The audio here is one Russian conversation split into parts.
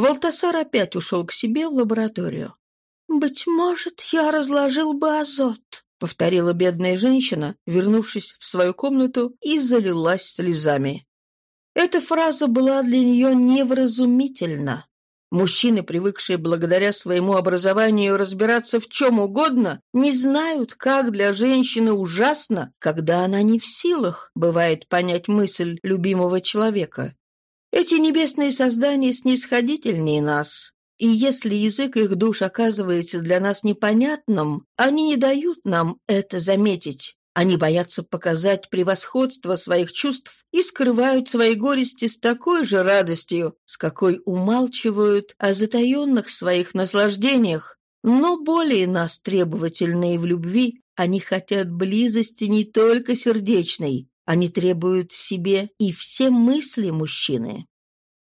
Волтасар опять ушел к себе в лабораторию. «Быть может, я разложил бы азот», — повторила бедная женщина, вернувшись в свою комнату и залилась слезами. Эта фраза была для нее невразумительна. Мужчины, привыкшие благодаря своему образованию разбираться в чем угодно, не знают, как для женщины ужасно, когда она не в силах, бывает, понять мысль любимого человека. Эти небесные создания снисходительнее нас, и если язык их душ оказывается для нас непонятным, они не дают нам это заметить. Они боятся показать превосходство своих чувств и скрывают свои горести с такой же радостью, с какой умалчивают о затаенных своих наслаждениях. Но более нас требовательные в любви, они хотят близости не только сердечной, они требуют себе и все мысли мужчины.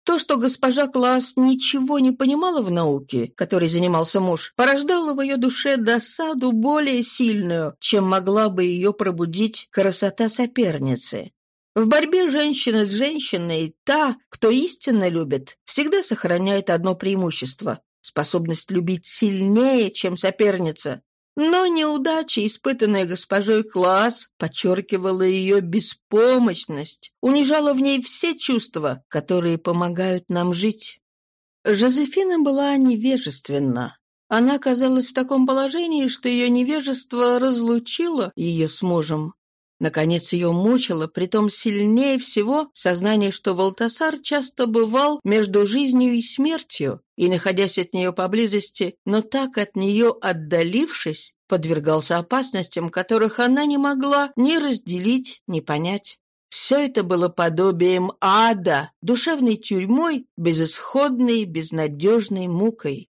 То, что госпожа Класс ничего не понимала в науке, которой занимался муж, порождало в ее душе досаду более сильную, чем могла бы ее пробудить красота соперницы. В борьбе женщины с женщиной та, кто истинно любит, всегда сохраняет одно преимущество – способность любить сильнее, чем соперница. Но неудача, испытанная госпожой класс, подчеркивала ее беспомощность, унижала в ней все чувства, которые помогают нам жить. Жозефина была невежественна. Она оказалась в таком положении, что ее невежество разлучило ее с мужем. Наконец ее мучило, притом сильнее всего, сознание, что Валтасар часто бывал между жизнью и смертью, и, находясь от нее поблизости, но так от нее отдалившись, подвергался опасностям, которых она не могла ни разделить, ни понять. Все это было подобием ада, душевной тюрьмой, безысходной, безнадежной мукой.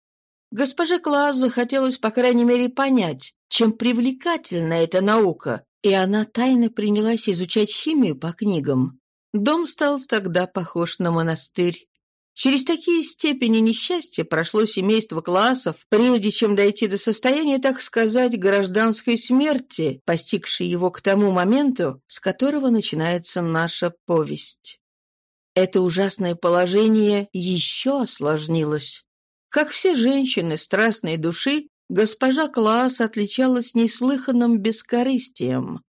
Госпоже Клаас захотелось, по крайней мере, понять, чем привлекательна эта наука, и она тайно принялась изучать химию по книгам. Дом стал тогда похож на монастырь. Через такие степени несчастья прошло семейство классов, прежде чем дойти до состояния, так сказать, гражданской смерти, постигшей его к тому моменту, с которого начинается наша повесть. Это ужасное положение еще осложнилось. Как все женщины страстной души, Госпожа Класс отличалась неслыханным бескорыстием.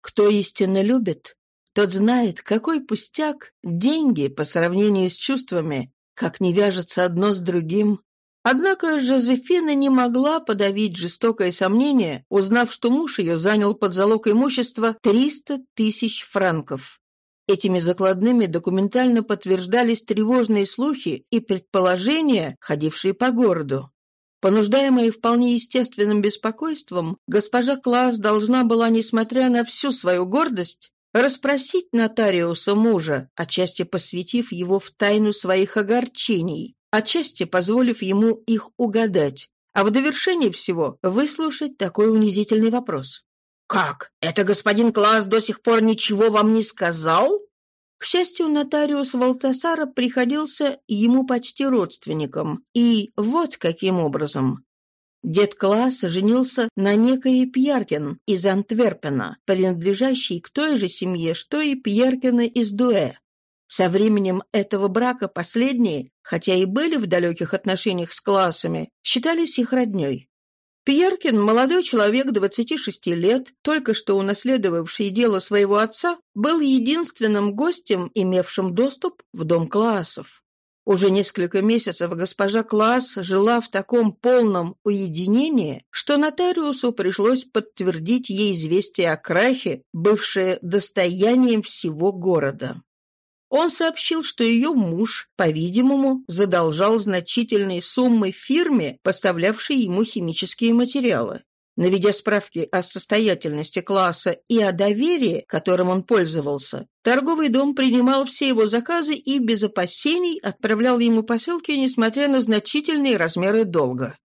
Кто истинно любит, тот знает, какой пустяк деньги по сравнению с чувствами, как не вяжется одно с другим. Однако Жозефина не могла подавить жестокое сомнение, узнав, что муж ее занял под залог имущества 300 тысяч франков. Этими закладными документально подтверждались тревожные слухи и предположения, ходившие по городу. Понуждаемая вполне естественным беспокойством, госпожа Класс должна была, несмотря на всю свою гордость, расспросить нотариуса мужа, отчасти посвятив его в тайну своих огорчений, отчасти позволив ему их угадать, а в довершении всего выслушать такой унизительный вопрос. «Как? Это господин Класс до сих пор ничего вам не сказал?» К счастью, нотариус Валтасара приходился ему почти родственником. И вот каким образом. Дед Класс женился на некой Пьяркин из Антверпена, принадлежащей к той же семье, что и Пьяркины из Дуэ. Со временем этого брака последние, хотя и были в далеких отношениях с классами, считались их родней. Пьеркин, молодой человек 26 лет, только что унаследовавший дело своего отца, был единственным гостем, имевшим доступ в дом классов. Уже несколько месяцев госпожа Класс жила в таком полном уединении, что нотариусу пришлось подтвердить ей известие о крахе, бывшее достоянием всего города. Он сообщил, что ее муж, по-видимому, задолжал значительные суммы фирме, поставлявшей ему химические материалы. Наведя справки о состоятельности класса и о доверии, которым он пользовался, торговый дом принимал все его заказы и без опасений отправлял ему посылки, несмотря на значительные размеры долга.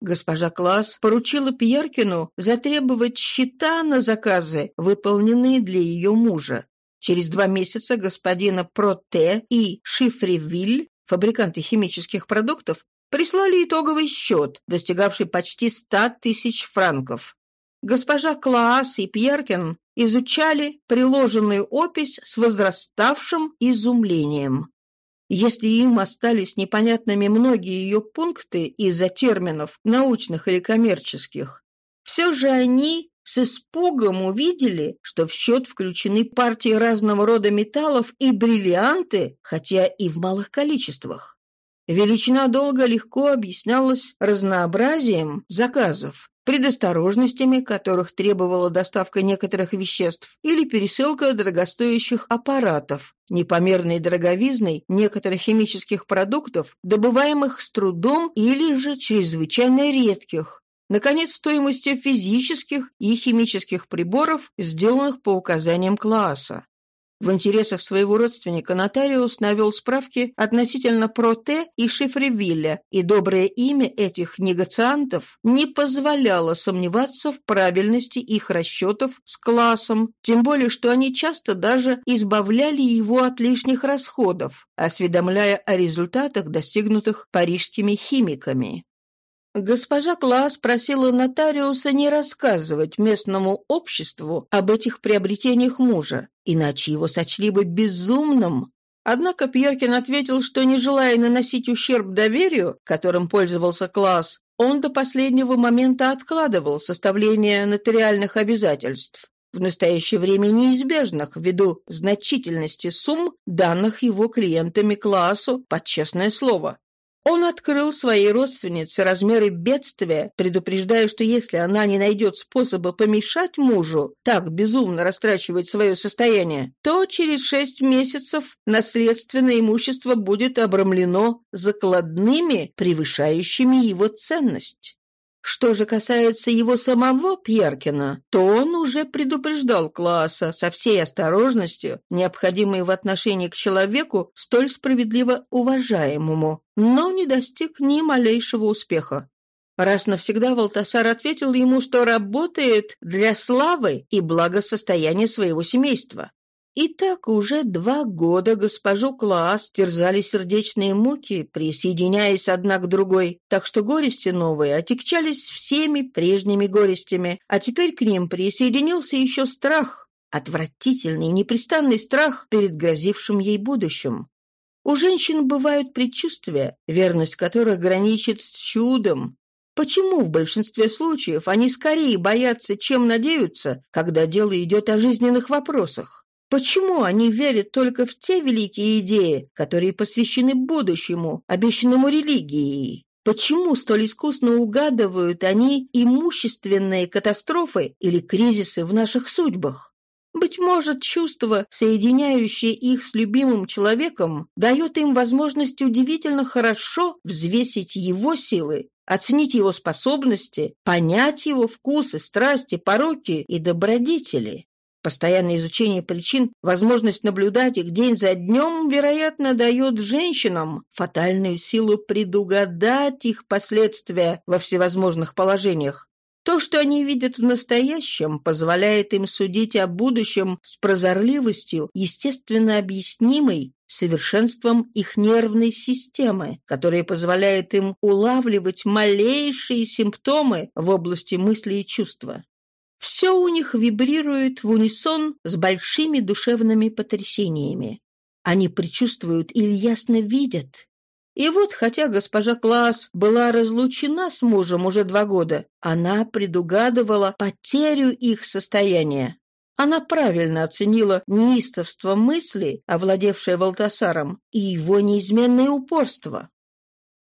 Госпожа Класс поручила Пьеркину затребовать счета на заказы, выполненные для ее мужа, Через два месяца господина Проте и Шифривиль, фабриканты химических продуктов, прислали итоговый счет, достигавший почти 100 тысяч франков. Госпожа Клаас и Пьеркин изучали приложенную опись с возраставшим изумлением. Если им остались непонятными многие ее пункты из-за терминов, научных или коммерческих, все же они с испугом увидели, что в счет включены партии разного рода металлов и бриллианты, хотя и в малых количествах. Величина долга легко объяснялась разнообразием заказов, предосторожностями, которых требовала доставка некоторых веществ, или пересылка дорогостоящих аппаратов, непомерной дороговизной некоторых химических продуктов, добываемых с трудом или же чрезвычайно редких, Наконец, стоимости физических и химических приборов, сделанных по указаниям класса. В интересах своего родственника нотариус навел справки относительно Проте и Шифревилля, и доброе имя этих негациантов не позволяло сомневаться в правильности их расчетов с классом, тем более что они часто даже избавляли его от лишних расходов, осведомляя о результатах, достигнутых парижскими химиками. Госпожа Класс просила нотариуса не рассказывать местному обществу об этих приобретениях мужа, иначе его сочли бы безумным. Однако Пьеркин ответил, что, не желая наносить ущерб доверию, которым пользовался Класс, он до последнего момента откладывал составление нотариальных обязательств, в настоящее время неизбежных ввиду значительности сумм, данных его клиентами классу под честное слово. Он открыл своей родственнице размеры бедствия, предупреждая, что если она не найдет способа помешать мужу так безумно растрачивать свое состояние, то через шесть месяцев наследственное имущество будет обрамлено закладными, превышающими его ценность. Что же касается его самого Пьеркина, то он уже предупреждал класса со всей осторожностью, необходимой в отношении к человеку, столь справедливо уважаемому, но не достиг ни малейшего успеха. Раз навсегда Валтасар ответил ему, что работает для славы и благосостояния своего семейства. И так уже два года госпожу Класс терзали сердечные муки, присоединяясь одна к другой, так что горести новые отекчались всеми прежними горестями, а теперь к ним присоединился еще страх, отвратительный, непрестанный страх перед грозившим ей будущим. У женщин бывают предчувствия, верность которых граничит с чудом, Почему в большинстве случаев они скорее боятся, чем надеются, когда дело идет о жизненных вопросах? Почему они верят только в те великие идеи, которые посвящены будущему, а обещанному религией? Почему столь искусно угадывают они имущественные катастрофы или кризисы в наших судьбах? Быть может, чувство, соединяющее их с любимым человеком, дает им возможность удивительно хорошо взвесить его силы, оценить его способности, понять его вкусы, страсти, пороки и добродетели. Постоянное изучение причин, возможность наблюдать их день за днем, вероятно, дает женщинам фатальную силу предугадать их последствия во всевозможных положениях. То, что они видят в настоящем, позволяет им судить о будущем с прозорливостью, естественно объяснимой, совершенством их нервной системы, которая позволяет им улавливать малейшие симптомы в области мысли и чувства. Все у них вибрирует в унисон с большими душевными потрясениями. Они предчувствуют или ясно видят. И вот, хотя госпожа Класс была разлучена с мужем уже два года, она предугадывала потерю их состояния. Она правильно оценила неистовство мысли, овладевшее Валтасаром, и его неизменное упорство.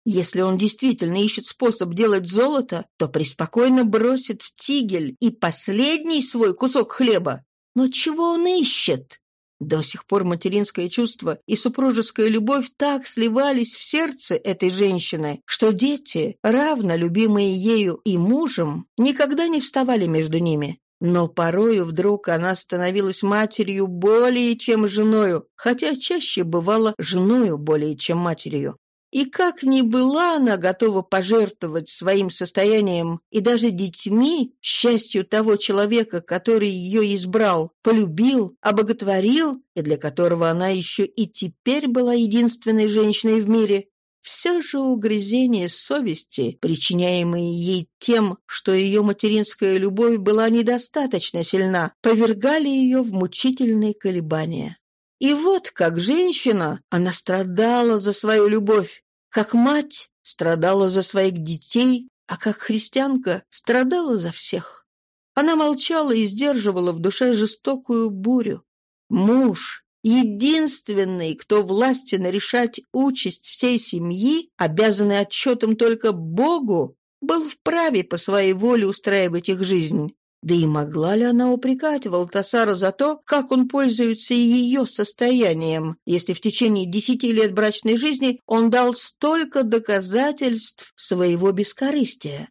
Если он действительно ищет способ делать золото, то преспокойно бросит в тигель и последний свой кусок хлеба. Но чего он ищет? До сих пор материнское чувство и супружеская любовь так сливались в сердце этой женщины, что дети, равно любимые ею и мужем, никогда не вставали между ними. Но порою вдруг она становилась матерью более, чем женою, хотя чаще бывала женою более, чем матерью и как ни была она готова пожертвовать своим состоянием и даже детьми, счастью того человека, который ее избрал, полюбил, обоготворил, и для которого она еще и теперь была единственной женщиной в мире, все же угрызение совести, причиняемые ей тем, что ее материнская любовь была недостаточно сильна, повергали ее в мучительные колебания. И вот как женщина, она страдала за свою любовь, как мать страдала за своих детей, а как христианка страдала за всех. Она молчала и сдерживала в душе жестокую бурю. Муж, единственный, кто властен решать участь всей семьи, обязанный отчетом только Богу, был вправе по своей воле устраивать их жизнь. Да и могла ли она упрекать Валтасара за то, как он пользуется ее состоянием, если в течение десяти лет брачной жизни он дал столько доказательств своего бескорыстия?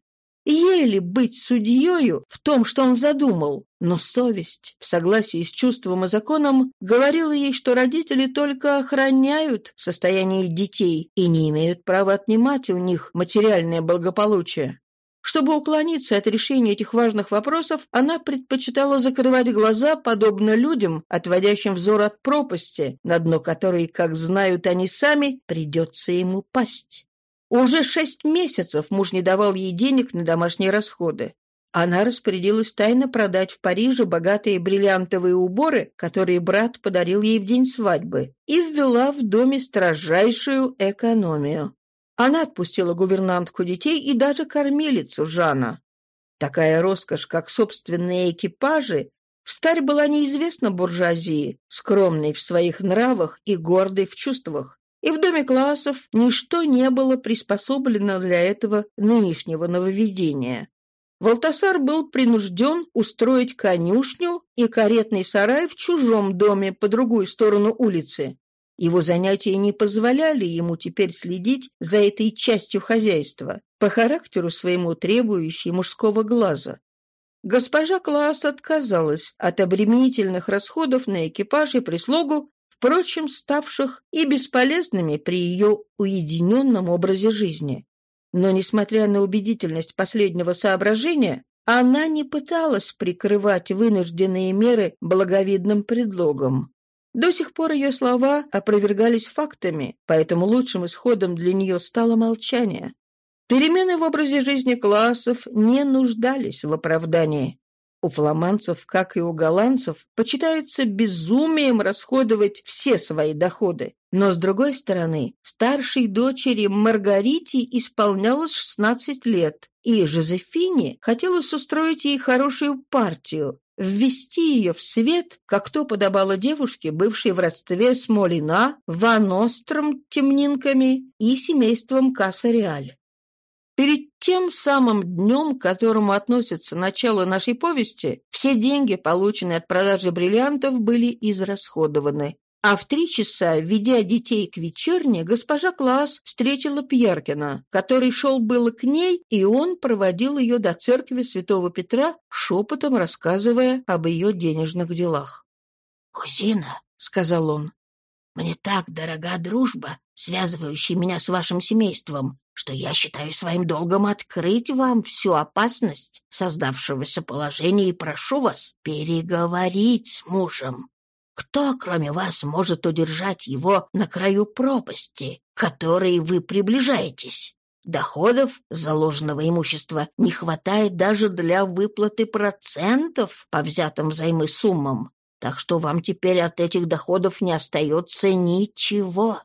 Еле быть судьею в том, что он задумал, но совесть, в согласии с чувством и законом, говорила ей, что родители только охраняют состояние детей и не имеют права отнимать у них материальное благополучие. Чтобы уклониться от решения этих важных вопросов, она предпочитала закрывать глаза, подобно людям, отводящим взор от пропасти, на дно которой, как знают они сами, придется ему пасть. Уже шесть месяцев муж не давал ей денег на домашние расходы. Она распорядилась тайно продать в Париже богатые бриллиантовые уборы, которые брат подарил ей в день свадьбы, и ввела в доме строжайшую экономию. Она отпустила гувернантку детей и даже кормилицу Жана. Такая роскошь, как собственные экипажи, в старь была неизвестна буржуазии, скромной в своих нравах и гордой в чувствах. И в доме классов ничто не было приспособлено для этого нынешнего нововведения. Валтасар был принужден устроить конюшню и каретный сарай в чужом доме по другую сторону улицы. Его занятия не позволяли ему теперь следить за этой частью хозяйства, по характеру своему требующей мужского глаза. Госпожа Класс отказалась от обременительных расходов на экипаж и прислугу, впрочем, ставших и бесполезными при ее уединенном образе жизни. Но, несмотря на убедительность последнего соображения, она не пыталась прикрывать вынужденные меры благовидным предлогом. До сих пор ее слова опровергались фактами, поэтому лучшим исходом для нее стало молчание. Перемены в образе жизни классов не нуждались в оправдании. У фламандцев, как и у голландцев, почитается безумием расходовать все свои доходы. Но, с другой стороны, старшей дочери Маргарите исполнялось 16 лет, и Жозефине хотелось устроить ей хорошую партию, ввести ее в свет, как то подобало девушке, бывшей в родстве с Молина, Ваностром Темнинками и семейством Касариаль. Перед тем самым днем, к которому относится начало нашей повести, все деньги, полученные от продажи бриллиантов, были израсходованы. А в три часа, ведя детей к вечерне, госпожа Класс встретила Пьеркина, который шел было к ней, и он проводил ее до церкви святого Петра, шепотом рассказывая об ее денежных делах. «Кузина», — сказал он, — «мне так дорога дружба, связывающая меня с вашим семейством, что я считаю своим долгом открыть вам всю опасность создавшегося положения и прошу вас переговорить с мужем». Кто, кроме вас, может удержать его на краю пропасти, которой вы приближаетесь? Доходов заложенного имущества не хватает даже для выплаты процентов по взятым взаймы суммам, так что вам теперь от этих доходов не остается ничего.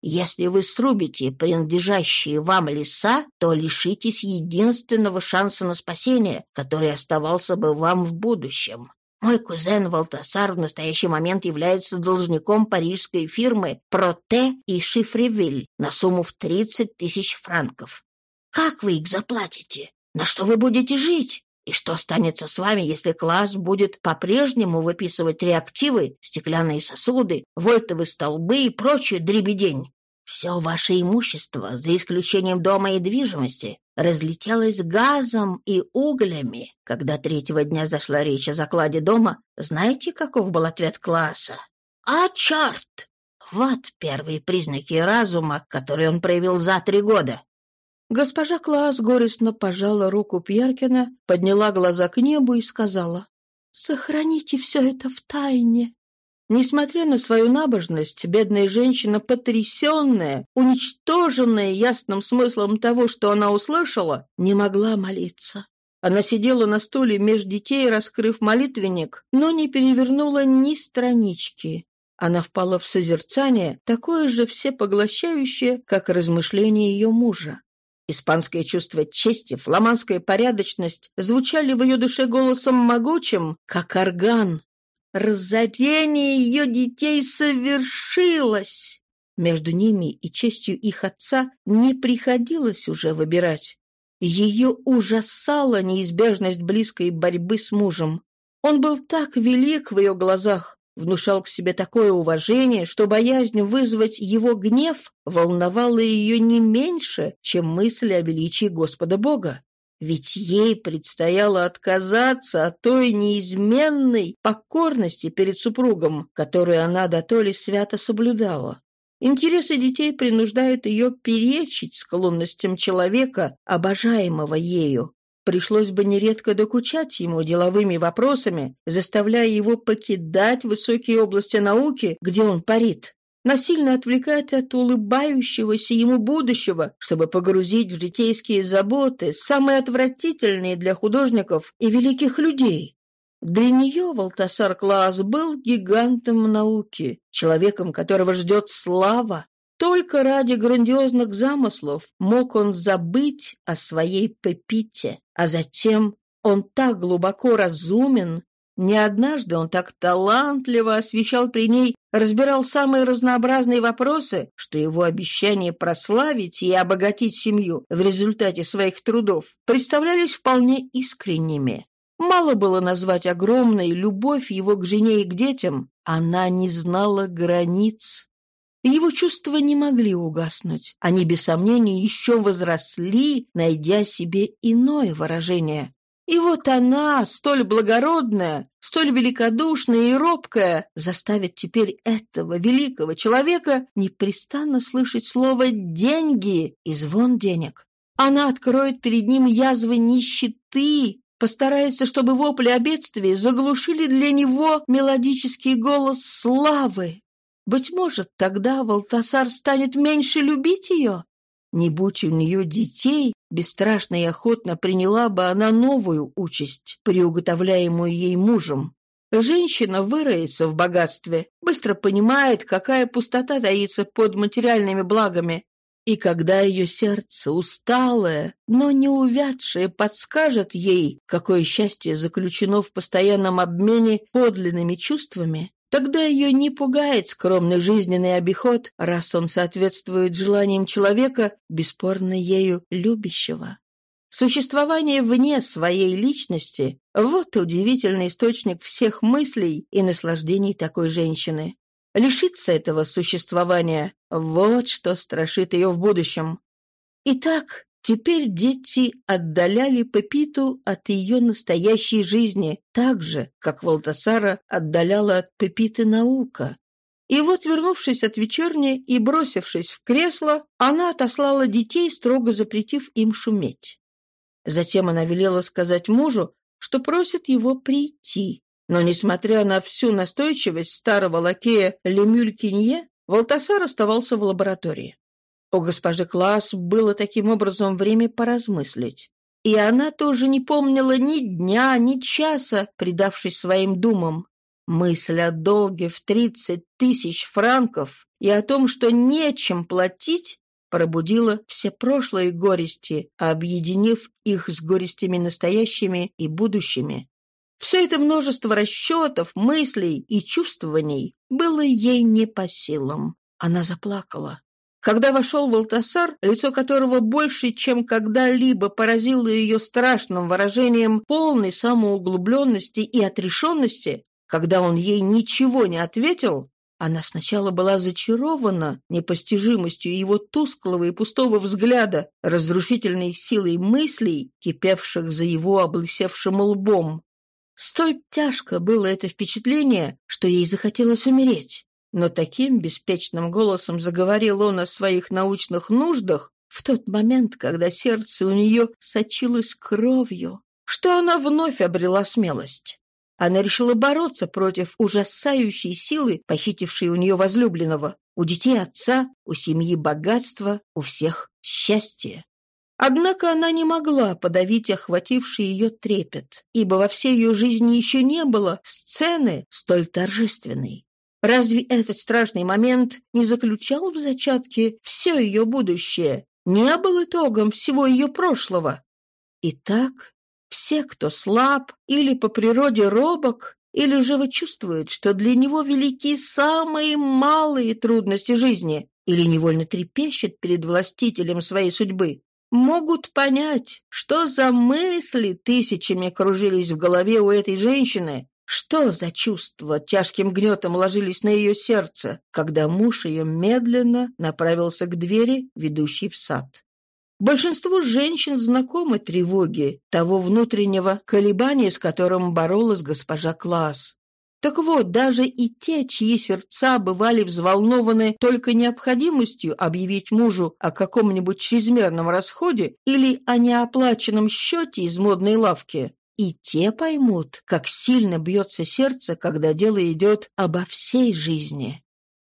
Если вы срубите принадлежащие вам леса, то лишитесь единственного шанса на спасение, который оставался бы вам в будущем. Мой кузен Валтасар в настоящий момент является должником парижской фирмы «Проте» и Шифривиль на сумму в 30 тысяч франков. Как вы их заплатите? На что вы будете жить? И что останется с вами, если класс будет по-прежнему выписывать реактивы, стеклянные сосуды, вольтовые столбы и прочую дребедень? Все ваше имущество, за исключением дома и движимости, разлетелась газом и углями. Когда третьего дня зашла речь о закладе дома, знаете, каков был ответ класса? «А черт!» Вот первые признаки разума, которые он проявил за три года. Госпожа Класс горестно пожала руку Пьеркина, подняла глаза к небу и сказала, «Сохраните все это в тайне. Несмотря на свою набожность, бедная женщина, потрясенная, уничтоженная ясным смыслом того, что она услышала, не могла молиться. Она сидела на стуле между детей, раскрыв молитвенник, но не перевернула ни странички. Она впала в созерцание, такое же всепоглощающее, как размышления ее мужа. Испанское чувство чести, фламандская порядочность звучали в ее душе голосом могучим, как орган, Разорение ее детей совершилось. Между ними и честью их отца не приходилось уже выбирать. Ее ужасала неизбежность близкой борьбы с мужем. Он был так велик в ее глазах, внушал к себе такое уважение, что боязнь вызвать его гнев волновала ее не меньше, чем мысль о величии Господа Бога. Ведь ей предстояло отказаться от той неизменной покорности перед супругом, которую она до то ли свято соблюдала. Интересы детей принуждают ее перечить склонностям человека, обожаемого ею. Пришлось бы нередко докучать ему деловыми вопросами, заставляя его покидать высокие области науки, где он парит. Насильно отвлекать от улыбающегося ему будущего, чтобы погрузить в житейские заботы, самые отвратительные для художников и великих людей. Для нее Валтасар Клаас был гигантом науки, человеком, которого ждет слава. Только ради грандиозных замыслов мог он забыть о своей Пепите, а затем он так глубоко разумен, не однажды он так талантливо освещал при ней, разбирал самые разнообразные вопросы, что его обещание прославить и обогатить семью в результате своих трудов представлялись вполне искренними. Мало было назвать огромной любовь его к жене и к детям, она не знала границ. Его чувства не могли угаснуть, они, без сомнения, еще возросли, найдя себе иное выражение. И вот она, столь благородная, столь великодушная и робкая, заставит теперь этого великого человека непрестанно слышать слово «деньги» и звон денег. Она откроет перед ним язвы нищеты, постарается, чтобы вопли о бедствии заглушили для него мелодический голос славы. Быть может, тогда Валтасар станет меньше любить ее, не будь у нее детей, бесстрашно и охотно приняла бы она новую участь, приуготовляемую ей мужем. Женщина выроется в богатстве, быстро понимает, какая пустота таится под материальными благами, и когда ее сердце, усталое, но не увядшее, подскажет ей, какое счастье заключено в постоянном обмене подлинными чувствами, Тогда ее не пугает скромный жизненный обиход, раз он соответствует желаниям человека, бесспорно ею любящего. Существование вне своей личности – вот удивительный источник всех мыслей и наслаждений такой женщины. Лишиться этого существования – вот что страшит ее в будущем. Итак, Теперь дети отдаляли Пепиту от ее настоящей жизни так же, как Валтасара отдаляла от Пепиты наука. И вот, вернувшись от вечерни и бросившись в кресло, она отослала детей, строго запретив им шуметь. Затем она велела сказать мужу, что просит его прийти. Но, несмотря на всю настойчивость старого лакея Лемюль Кинье, Валтасар оставался в лаборатории. У госпожи Класс было таким образом время поразмыслить. И она тоже не помнила ни дня, ни часа, предавшись своим думам. Мысль о долге в 30 тысяч франков и о том, что нечем платить, пробудила все прошлые горести, объединив их с горестями настоящими и будущими. Все это множество расчетов, мыслей и чувствований было ей не по силам. Она заплакала. Когда вошел Волтасар, лицо которого больше, чем когда-либо поразило ее страшным выражением полной самоуглубленности и отрешенности, когда он ей ничего не ответил, она сначала была зачарована непостижимостью его тусклого и пустого взгляда, разрушительной силой мыслей, кипевших за его облысевшим лбом. Столь тяжко было это впечатление, что ей захотелось умереть. Но таким беспечным голосом заговорил он о своих научных нуждах в тот момент, когда сердце у нее сочилось кровью, что она вновь обрела смелость. Она решила бороться против ужасающей силы, похитившей у нее возлюбленного, у детей отца, у семьи богатства, у всех счастье. Однако она не могла подавить охвативший ее трепет, ибо во всей ее жизни еще не было сцены столь торжественной. Разве этот страшный момент не заключал в зачатке все ее будущее, не был итогом всего ее прошлого? Итак, все, кто слаб или по природе робок, или же вы чувствует, что для него велики самые малые трудности жизни, или невольно трепещет перед властителем своей судьбы, могут понять, что за мысли тысячами кружились в голове у этой женщины, что за чувство тяжким гнетом ложились на ее сердце, когда муж ее медленно направился к двери, ведущей в сад? Большинству женщин знакомы тревоги того внутреннего колебания, с которым боролась госпожа Класс. Так вот, даже и те, чьи сердца бывали взволнованы только необходимостью объявить мужу о каком-нибудь чрезмерном расходе или о неоплаченном счете из модной лавки, и те поймут, как сильно бьется сердце, когда дело идет обо всей жизни.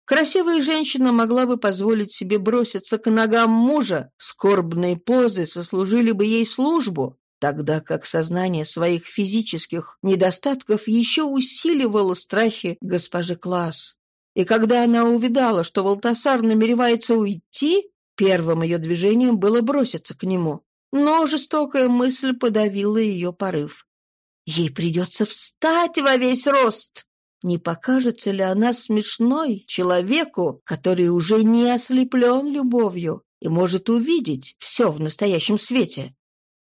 Красивая женщина могла бы позволить себе броситься к ногам мужа, скорбные позы сослужили бы ей службу, тогда как сознание своих физических недостатков еще усиливало страхи госпожи Класс. И когда она увидала, что Волтасар намеревается уйти, первым ее движением было броситься к нему но жестокая мысль подавила ее порыв. Ей придется встать во весь рост. Не покажется ли она смешной человеку, который уже не ослеплен любовью и может увидеть все в настоящем свете?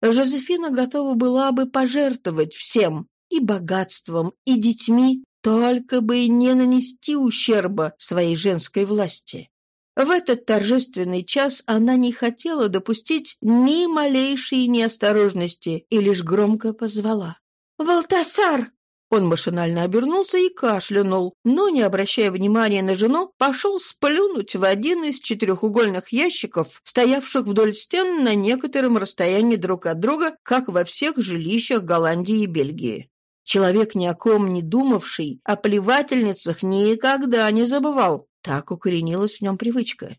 Жозефина готова была бы пожертвовать всем, и богатством, и детьми, только бы не нанести ущерба своей женской власти. В этот торжественный час она не хотела допустить ни малейшей неосторожности и лишь громко позвала. «Валтасар!» Он машинально обернулся и кашлянул, но, не обращая внимания на жену, пошел сплюнуть в один из четырехугольных ящиков, стоявших вдоль стен на некотором расстоянии друг от друга, как во всех жилищах Голландии и Бельгии. Человек, ни о ком не думавший, о плевательницах никогда не забывал, так укоренилась в нем привычка.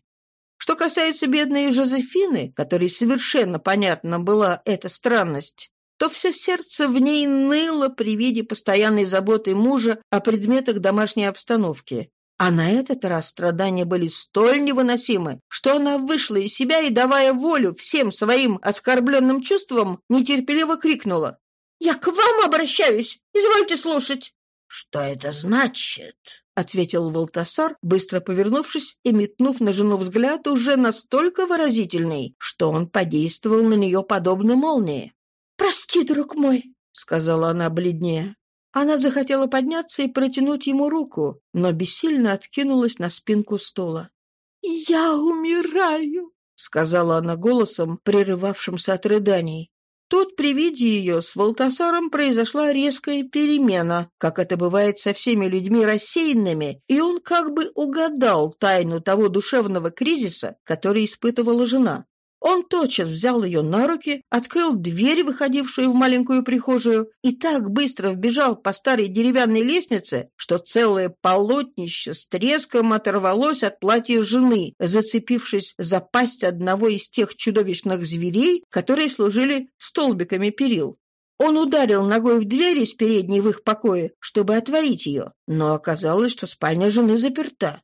Что касается бедной Жозефины, которой совершенно понятна была эта странность, то все сердце в ней ныло при виде постоянной заботы мужа о предметах домашней обстановки. А на этот раз страдания были столь невыносимы, что она вышла из себя и, давая волю всем своим оскорбленным чувствам, нетерпеливо крикнула. «Я к вам обращаюсь! Извольте слушать!» «Что это значит?» — ответил Волтасар, быстро повернувшись и метнув на жену взгляд, уже настолько выразительный, что он подействовал на нее подобно молнии. «Прости, друг мой», — сказала она бледнее. Она захотела подняться и протянуть ему руку, но бессильно откинулась на спинку стула. «Я умираю», — сказала она голосом, прерывавшимся от рыданий. Тут при виде ее с Волтасаром произошла резкая перемена, как это бывает со всеми людьми рассеянными, и он как бы угадал тайну того душевного кризиса, который испытывала жена. Он тотчас взял ее на руки, открыл дверь, выходившую в маленькую прихожую, и так быстро вбежал по старой деревянной лестнице, что целое полотнище с треском оторвалось от платья жены, зацепившись за пасть одного из тех чудовищных зверей, которые служили столбиками перил. Он ударил ногой в дверь из передней в их покое, чтобы отворить ее, но оказалось, что спальня жены заперта.